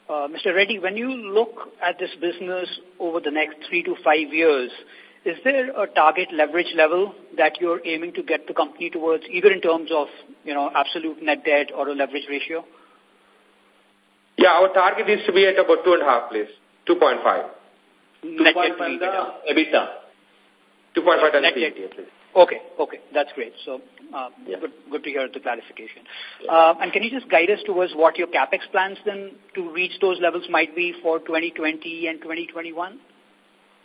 uh, Mr. Reddy, when you look at this business over the next three to five years, is there a target leverage level that you're aiming to get the company towards, either in terms of, you know, absolute net debt or a leverage ratio? Yeah, our target is to be at about two and a half, please. 2.5. 2.5 EBITDA. 2.5 times EBITDA, please. Okay, okay, that's great. So, uh, yeah. good, good to hear the clarification. Yeah. Uh, and can you just guide us towards what your capex plans then to reach those levels might be for 2020 and 2021?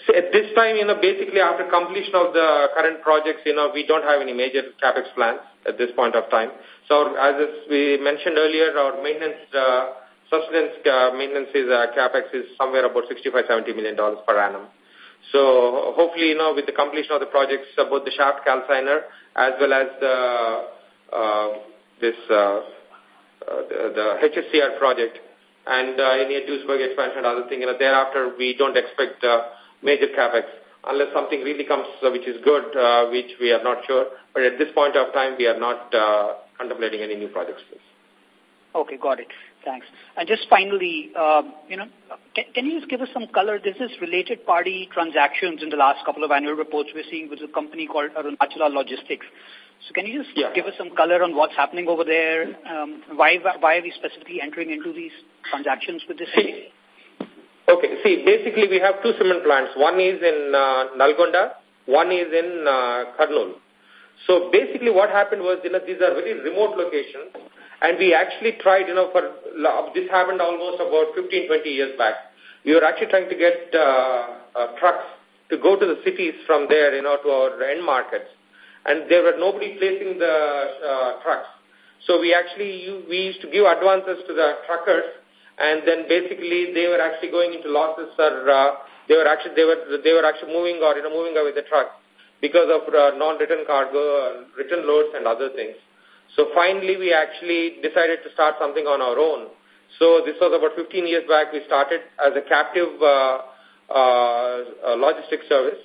So at this time, you know, basically after completion of the current projects, you know, we don't have any major capex plans at this point of time. So as we mentioned earlier, our maintenance uh, sustenance uh, maintenance is, uh, capex is somewhere about 65 70 million dollars per annum. So hopefully, you know, with the completion of the projects, uh, both the shaft calciner as well as the uh, this uh, uh, the, the HSCR project and uh, any Duisburg expansion and other thing, you know, thereafter we don't expect uh, major capex unless something really comes uh, which is good, uh, which we are not sure. But at this point of time, we are not uh, contemplating any new projects. Okay, got it. Thanks. And just finally, uh, you know, can, can you just give us some color? This is related party transactions in the last couple of annual reports we're seeing with a company called Arunachala Logistics. So can you just yeah. give us some color on what's happening over there? Um, why, why are we specifically entering into these transactions with this see, Okay, see, basically we have two cement plants. One is in uh, Nalgonda, one is in uh. So basically what happened was, you know, these are very remote locations and we actually tried, you know, for this happened almost about 15, 20 years back. We were actually trying to get uh, uh, trucks to go to the cities from there, you know, to our end markets. And there were nobody placing the uh, trucks. So we actually, we used to give advances to the truckers and then basically they were actually going into losses or uh, they were actually, they were, they were actually moving or, you know, moving away the trucks because of uh, non-return cargo, return loads and other things. So finally, we actually decided to start something on our own. So this was about 15 years back. We started as a captive uh, uh, logistics service.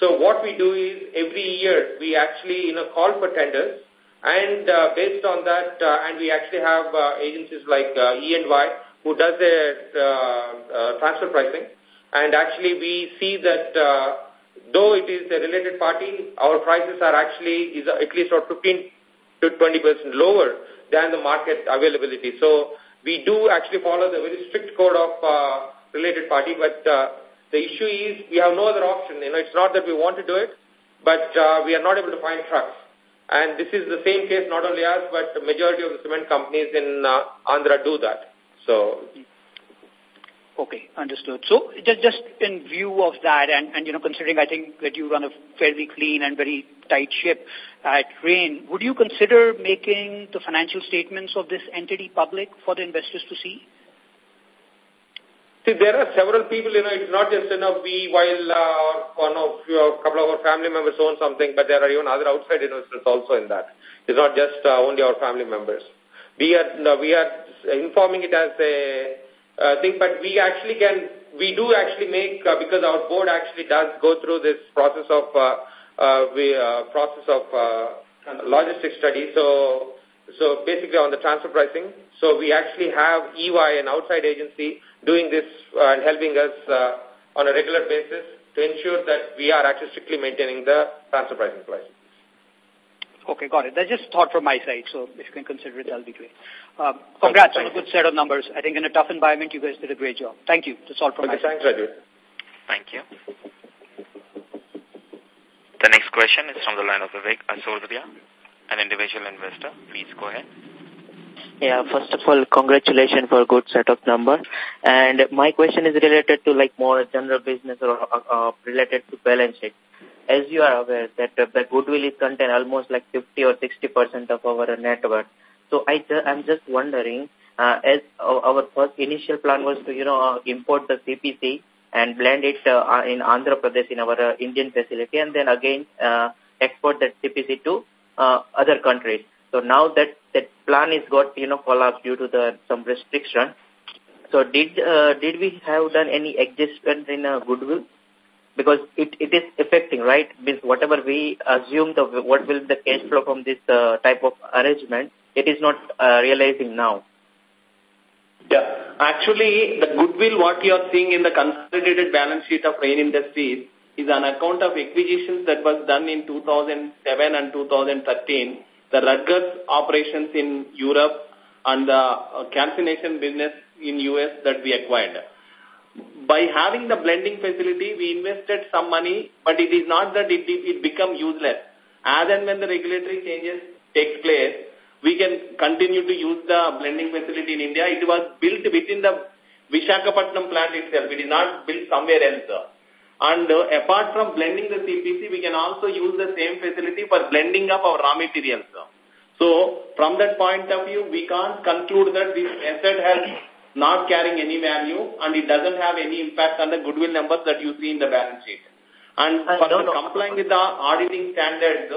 So what we do is every year we actually you know call for tenders, and uh, based on that, uh, and we actually have uh, agencies like uh, E&Y who does the uh, uh, transfer pricing, and actually we see that. Uh, though it is a related party, our prices are actually is at least about 15 to 20% lower than the market availability. So we do actually follow the very strict code of uh, related party, but uh, the issue is we have no other option. You know, it's not that we want to do it, but uh, we are not able to find trucks. And this is the same case, not only us, but the majority of the cement companies in uh, Andhra do that. So. Okay, understood. So just, just in view of that and, and, you know, considering I think that you run a fairly clean and very tight ship at Rain, would you consider making the financial statements of this entity public for the investors to see? See, there are several people, you know, it's not just, know, we, while uh, one of, a couple of our family members own something, but there are even other outside investors also in that. It's not just uh, only our family members. We are, no, we are informing it as a uh, thing, but we actually can, we do actually make, uh, because our board actually does go through this process of, uh, uh, we, uh, process of uh, logistics study. So, so basically on the transfer pricing. So we actually have EY, an outside agency, doing this uh, and helping us uh, on a regular basis to ensure that we are actually strictly maintaining the transfer pricing price. Okay, got it. That's just thought from my side, so if you can consider it, that'll be great. Um, congrats on a good set of numbers. I think in a tough environment, you guys did a great job. Thank you. That's all from okay, my. Thanks, Raju. Thank you. The next question is from the line of Vivek Asodria, an individual investor. Please go ahead. Yeah, first of all, congratulations for a good set of numbers. And my question is related to like more general business or uh, uh, related to balance sheet. As you are aware that uh, the goodwill is contain almost like 50 or 60 percent of our net worth. So I ju I'm just wondering, uh, as our first initial plan was to you know uh, import the CPC and blend it uh, in Andhra Pradesh in our uh, Indian facility, and then again uh, export that CPC to uh, other countries. So now that that plan is got you know collapsed due to the some restriction. So did uh, did we have done any adjustment in uh, goodwill? Because it, it is affecting, right? Means whatever we assume the what will the cash flow from this uh, type of arrangement, it is not uh, realizing now. Yeah, actually, the goodwill what you are seeing in the consolidated balance sheet of Rain Industries is an account of acquisitions that was done in 2007 and 2013 the Rutgers operations in Europe and the uh, calcination business in US that we acquired. By having the blending facility, we invested some money, but it is not that it, it become useless. As and when the regulatory changes take place, we can continue to use the blending facility in India. It was built within the Vishakhapatnam plant itself. It is not built somewhere else. And uh, apart from blending the CPC, we can also use the same facility for blending up our raw materials. So, from that point of view, we can't conclude that this asset has not carrying any value and it doesn't have any impact on the goodwill numbers that you see in the balance sheet. And uh, for no, no. complying with the auditing standards,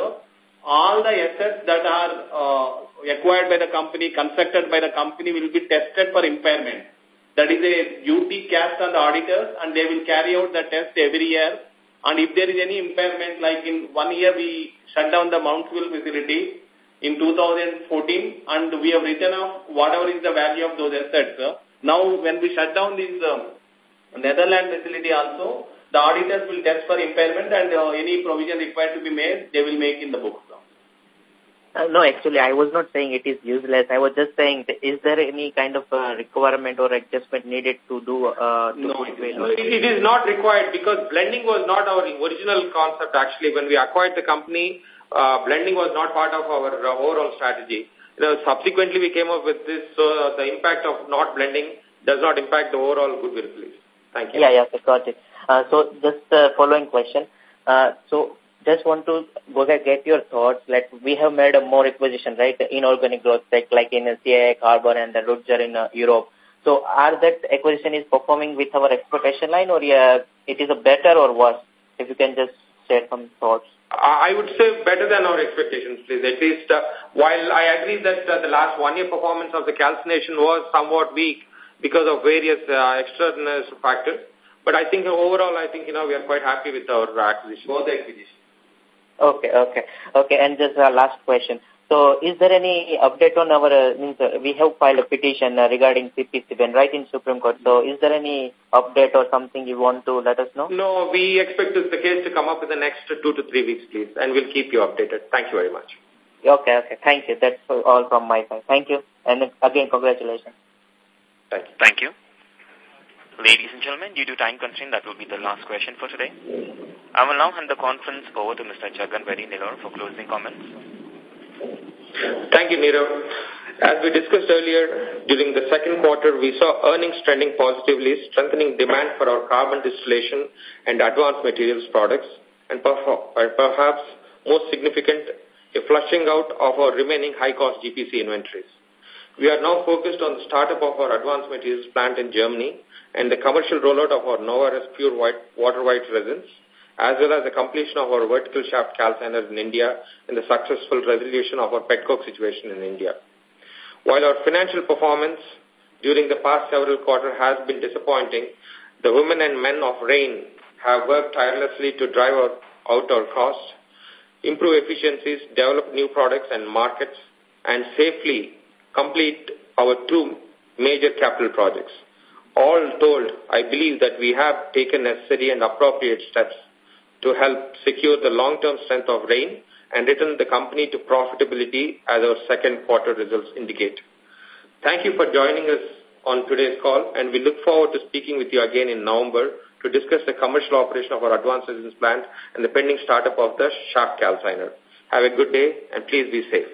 all the assets that are uh, acquired by the company, constructed by the company will be tested for impairment. That is a duty cast on the auditors and they will carry out the test every year. And if there is any impairment, like in one year we shut down the Moundsville facility in 2014 and we have written off whatever is the value of those assets. Now when we shut down this um, Netherlands facility also, the auditors will test for impairment and uh, any provision required to be made, they will make in the books. Uh, no, actually, I was not saying it is useless. I was just saying, is there any kind of uh, requirement or adjustment needed to do? Uh, to no, it, it is not required because blending was not our original concept. Actually, when we acquired the company, uh, blending was not part of our uh, overall strategy. You know, subsequently, we came up with this. So uh, the impact of not blending does not impact the overall goodwill. Please, thank you. Yeah, yeah, got it. Uh, so just the following question. Uh, so just want to go back, get your thoughts. Like we have made a more acquisition, right? Inorganic growth, like, like in CII Carbon and the Rutger in uh, Europe. So are that acquisition is performing with our expectation line or yeah, it is a better or worse? If you can just share some thoughts. I would say better than our expectations, please. At least, uh, while I agree that uh, the last one-year performance of the calcination was somewhat weak because of various uh, external factors, but I think overall, I think, you know, we are quite happy with our acquisition. Both the acquisition. Okay, okay, okay. And just a last question. So, is there any update on our, uh, means, uh, we have filed a petition uh, regarding CPC when right in Supreme Court. So, is there any update or something you want to let us know? No, we expect this, the case to come up in the next two to three weeks, please, and we'll keep you updated. Thank you very much. Okay, okay. Thank you. That's all from my side. Thank you. And again, congratulations. Thank you. Thank you. Ladies and gentlemen, due to time constraint, that will be the last question for today. I will now hand the conference over to Mr. Jagan Nellore for closing comments. Thank you, Nirav. As we discussed earlier, during the second quarter, we saw earnings trending positively, strengthening demand for our carbon distillation and advanced materials products, and perhaps most significant, a flushing out of our remaining high-cost GPC inventories. We are now focused on the startup of our advanced materials plant in Germany and the commercial rollout of our Novares pure white, water white resins, as well as the completion of our vertical shaft calciners in India and the successful resolution of our petcoke situation in India. While our financial performance during the past several quarters has been disappointing, the women and men of Rain have worked tirelessly to drive out our costs, improve efficiencies, develop new products and markets, and safely complete our two major capital projects. All told, I believe that we have taken necessary and appropriate steps to help secure the long-term strength of Rain and return the company to profitability as our second quarter results indicate. Thank you for joining us on today's call, and we look forward to speaking with you again in November to discuss the commercial operation of our advanced resins plant and the pending startup of the shaft calciner. Have a good day, and please be safe.